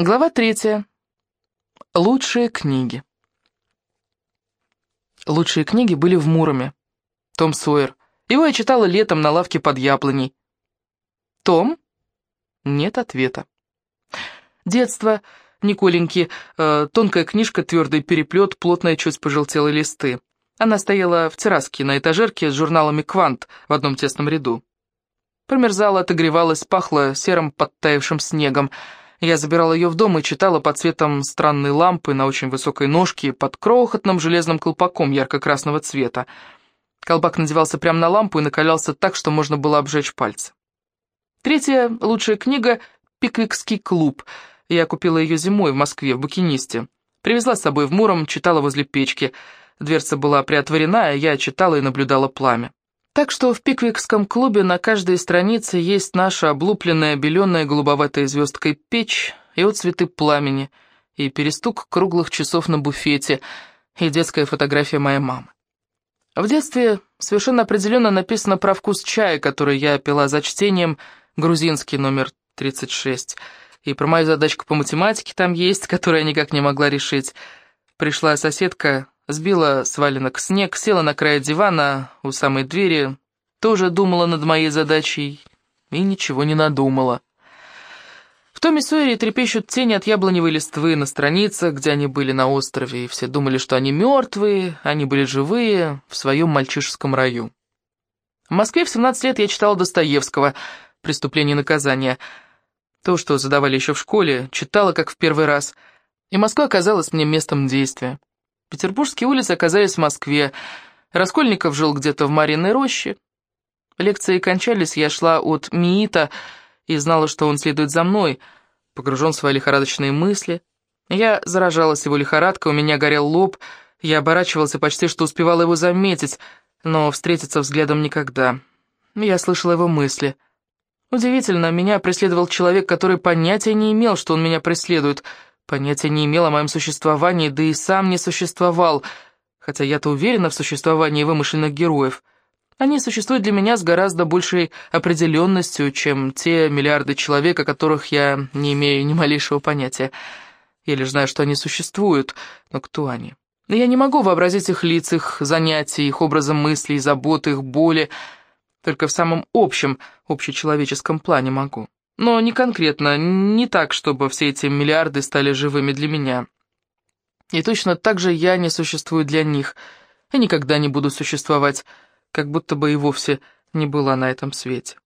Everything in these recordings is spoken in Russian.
Глава третья. Лучшие книги. Лучшие книги были в Муроме. Том Сойер. Его я читала летом на лавке под яблоней. Том? Нет ответа. Детство. Николеньки. Э, тонкая книжка, твердый переплет, плотная, чуть пожелтелые листы. Она стояла в терраске на этажерке с журналами «Квант» в одном тесном ряду. Промерзала, отогревалась, пахло серым подтаявшим снегом. Я забирала ее в дом и читала под цветом странной лампы на очень высокой ножке под крохотным железным колпаком ярко-красного цвета. Колпак надевался прямо на лампу и накалялся так, что можно было обжечь пальцы. Третья лучшая книга «Пиквикский клуб». Я купила ее зимой в Москве, в букинисте. Привезла с собой в Муром, читала возле печки. Дверца была приотворена, и я читала и наблюдала пламя. Так что в Пиквикском клубе на каждой странице есть наша облупленная, беленая голубоватой звездкой печь и отцветы пламени, и перестук круглых часов на буфете, и детская фотография моей мамы. В детстве совершенно определенно написано про вкус чая, который я пила за чтением, грузинский номер 36, и про мою задачку по математике там есть, которую я никак не могла решить. Пришла соседка Сбила с валенок снег, села на край дивана у самой двери, тоже думала над моей задачей и ничего не надумала. В Томе Сойере трепещут тени от яблоневой листвы на страницах, где они были на острове, и все думали, что они мертвые, они были живые в своем мальчишеском раю. В Москве в 17 лет я читала Достоевского «Преступление и наказание». То, что задавали еще в школе, читала как в первый раз, и Москва оказалась мне местом действия. Петербургские улицы оказались в Москве. Раскольников жил где-то в Мариной роще. Лекции кончались, я шла от МИИТа и знала, что он следует за мной, погружен в свои лихорадочные мысли. Я заражалась его лихорадкой, у меня горел лоб, я оборачивалась и почти что успевала его заметить, но встретиться взглядом никогда. Я слышала его мысли. Удивительно, меня преследовал человек, который понятия не имел, что он меня преследует — Понятия не имел о моем существовании, да и сам не существовал, хотя я-то уверена в существовании вымышленных героев. Они существуют для меня с гораздо большей определенностью, чем те миллиарды человек, о которых я не имею ни малейшего понятия. Я лишь знаю, что они существуют, но кто они? Я не могу вообразить их лиц, их занятий, их образом мыслей, заботы, их боли, только в самом общем, общечеловеческом плане могу. Но не конкретно, не так, чтобы все эти миллиарды стали живыми для меня. И точно так же я не существую для них, и никогда не буду существовать, как будто бы и вовсе не была на этом свете.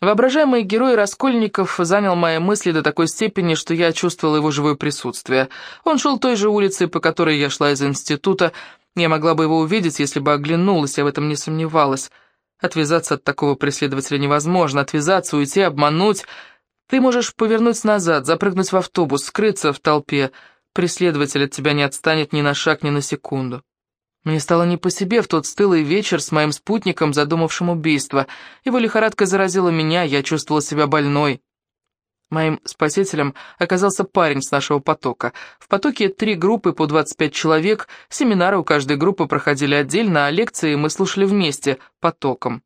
Воображаемый герой Раскольников занял мои мысли до такой степени, что я чувствовала его живое присутствие. Он шел той же улицей, по которой я шла из института. Я могла бы его увидеть, если бы оглянулась, я в этом не сомневалась. Отвязаться от такого преследователя невозможно, отвязаться, уйти, обмануть. Ты можешь повернуть назад, запрыгнуть в автобус, скрыться в толпе. Преследователь от тебя не отстанет ни на шаг, ни на секунду. Мне стало не по себе в тот стылый вечер с моим спутником, задумавшим убийство. Его лихорадка заразила меня, я чувствовала себя больной. Моим спасителем оказался парень с нашего потока. В потоке три группы по 25 человек, семинары у каждой группы проходили отдельно, а лекции мы слушали вместе, потоком.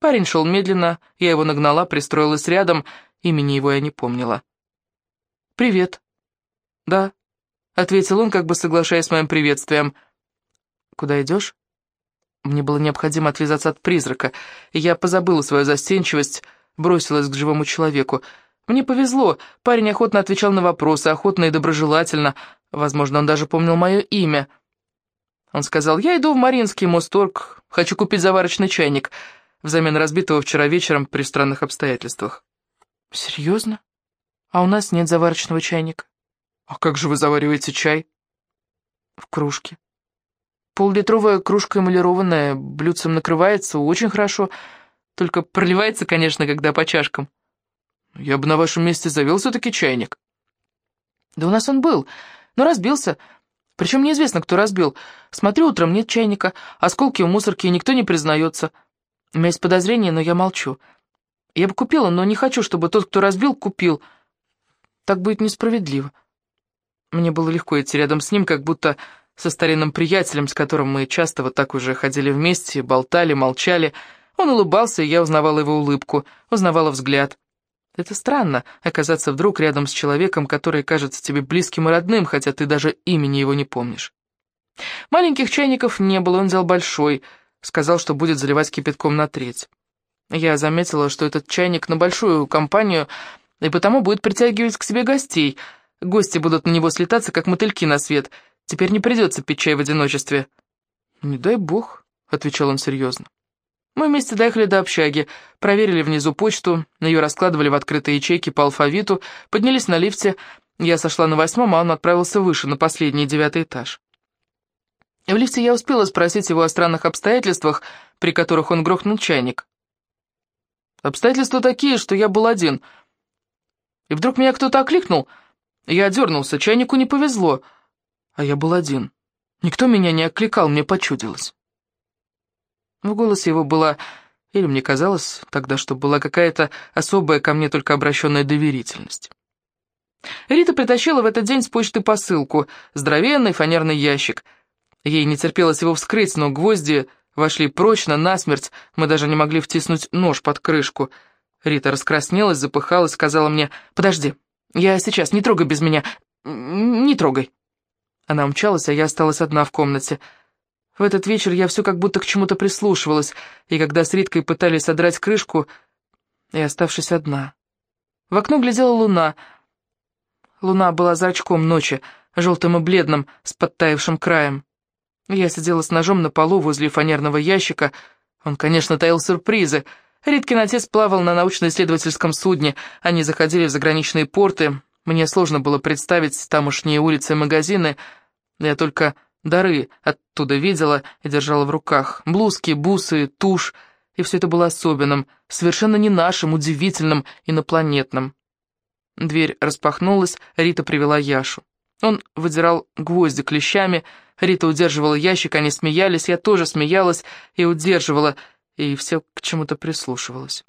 Парень шел медленно, я его нагнала, пристроилась рядом, имени его я не помнила. «Привет». «Да», — ответил он, как бы соглашаясь с моим приветствием. «Куда идешь?» Мне было необходимо отвязаться от призрака, и я позабыла свою застенчивость, бросилась к живому человеку — мне повезло, парень охотно отвечал на вопросы, охотно и доброжелательно. Возможно, он даже помнил мое имя. Он сказал, я иду в Маринский Мосторг, хочу купить заварочный чайник, взамен разбитого вчера вечером при странных обстоятельствах. Серьезно? А у нас нет заварочного чайника. А как же вы завариваете чай? В кружке. Поллитровая кружка эмалированная, блюдцем накрывается, очень хорошо, только проливается, конечно, когда по чашкам. Я бы на вашем месте завел все-таки чайник. Да у нас он был, но разбился. Причем неизвестно, кто разбил. Смотрю, утром нет чайника, осколки в мусорке, и никто не признается. У меня есть подозрение, но я молчу. Я бы купила, но не хочу, чтобы тот, кто разбил, купил. Так будет несправедливо. Мне было легко идти рядом с ним, как будто со старинным приятелем, с которым мы часто вот так уже ходили вместе, болтали, молчали. Он улыбался, и я узнавала его улыбку, узнавала взгляд. Это странно, оказаться вдруг рядом с человеком, который кажется тебе близким и родным, хотя ты даже имени его не помнишь. Маленьких чайников не было, он взял большой, сказал, что будет заливать кипятком на треть. Я заметила, что этот чайник на большую компанию, и потому будет притягивать к себе гостей. Гости будут на него слетаться, как мотыльки на свет. Теперь не придется пить чай в одиночестве. «Не дай бог», — отвечал он серьезно. Мы вместе доехали до общаги, проверили внизу почту, ее раскладывали в открытые ячейки по алфавиту, поднялись на лифте. Я сошла на восьмом, а он отправился выше, на последний девятый этаж. В лифте я успела спросить его о странных обстоятельствах, при которых он грохнул чайник. Обстоятельства такие, что я был один. И вдруг меня кто-то окликнул. Я дернулся, чайнику не повезло, а я был один. Никто меня не окликал, мне почудилось. В голосе его была, или мне казалось тогда, что была какая-то особая ко мне только обращенная доверительность. Рита притащила в этот день с почты посылку, здоровенный фанерный ящик. Ей не терпелось его вскрыть, но гвозди вошли прочно, насмерть, мы даже не могли втиснуть нож под крышку. Рита раскраснелась, запыхалась, сказала мне, «Подожди, я сейчас, не трогай без меня, не трогай». Она умчалась, а я осталась одна в комнате — в этот вечер я все как будто к чему-то прислушивалась, и когда с Риткой пытались содрать крышку, и оставшись одна. В окно глядела луна. Луна была зрачком ночи, желтым и бледным, с подтаявшим краем. Я сидела с ножом на полу возле фанерного ящика. Он, конечно, таил сюрпризы. Риткин отец плавал на научно-исследовательском судне, они заходили в заграничные порты. Мне сложно было представить тамошние улицы и магазины. Я только Дары оттуда видела и держала в руках. Блузки, бусы, тушь. И все это было особенным, совершенно не нашим, удивительным, инопланетным. Дверь распахнулась, Рита привела Яшу. Он выдирал гвозди клещами, Рита удерживала ящик, они смеялись, я тоже смеялась и удерживала, и все к чему-то прислушивалась.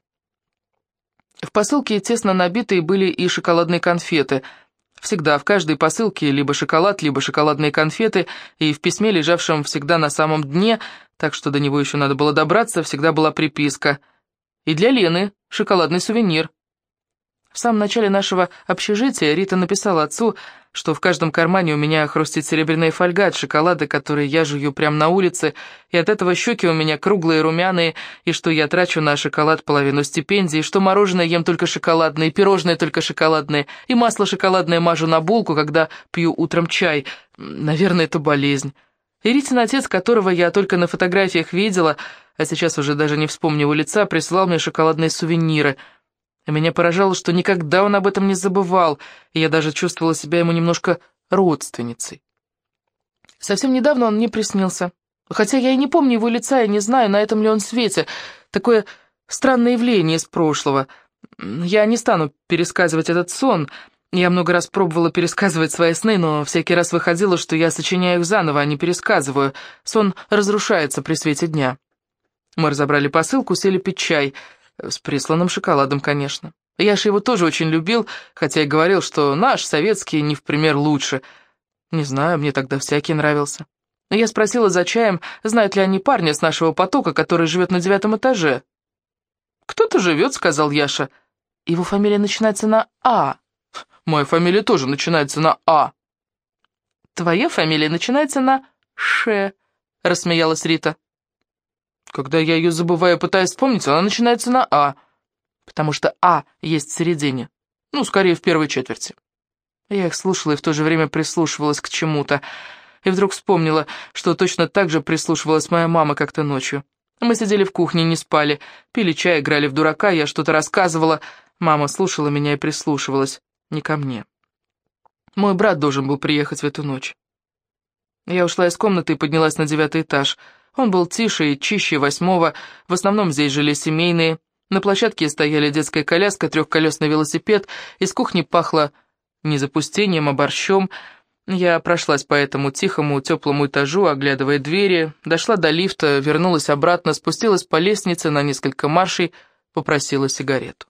В посылке тесно набитые были и шоколадные конфеты — Всегда в каждой посылке либо шоколад, либо шоколадные конфеты, и в письме, лежавшем всегда на самом дне, так что до него еще надо было добраться, всегда была приписка. И для Лены шоколадный сувенир. В самом начале нашего общежития Рита написала отцу, что в каждом кармане у меня хрустит серебряная фольга от шоколада, который я жую прямо на улице, и от этого щеки у меня круглые румяные, и что я трачу на шоколад половину стипендии, что мороженое ем только шоколадное, и пирожное только шоколадное, и масло шоколадное мажу на булку, когда пью утром чай. Наверное, это болезнь. И Ритин отец, которого я только на фотографиях видела, а сейчас уже даже не вспомню его лица, присылал мне шоколадные сувениры — меня поражало, что никогда он об этом не забывал, и я даже чувствовала себя ему немножко родственницей. Совсем недавно он мне приснился. Хотя я и не помню его лица, и не знаю, на этом ли он свете. Такое странное явление из прошлого. Я не стану пересказывать этот сон. Я много раз пробовала пересказывать свои сны, но всякий раз выходило, что я сочиняю их заново, а не пересказываю. Сон разрушается при свете дня. Мы разобрали посылку, сели пить чай — с присланным шоколадом, конечно. Яша его тоже очень любил, хотя и говорил, что наш советский не в пример лучше. Не знаю, мне тогда всякий нравился. Я спросила за чаем, знают ли они парня с нашего потока, который живет на девятом этаже. «Кто-то живет», — сказал Яша. «Его фамилия начинается на А». «Моя фамилия тоже начинается на А». «Твоя фамилия начинается на Ш», — рассмеялась Рита. Когда я ее забываю, пытаюсь вспомнить, она начинается на «А», потому что «А» есть в середине, ну, скорее, в первой четверти. Я их слушала и в то же время прислушивалась к чему-то, и вдруг вспомнила, что точно так же прислушивалась моя мама как-то ночью. Мы сидели в кухне, не спали, пили чай, играли в дурака, я что-то рассказывала. Мама слушала меня и прислушивалась, не ко мне. Мой брат должен был приехать в эту ночь. Я ушла из комнаты и поднялась на девятый этаж — он был тише и чище восьмого, в основном здесь жили семейные. На площадке стояли детская коляска, трехколесный велосипед, из кухни пахло не запустением, а борщом. Я прошлась по этому тихому, теплому этажу, оглядывая двери, дошла до лифта, вернулась обратно, спустилась по лестнице на несколько маршей, попросила сигарету.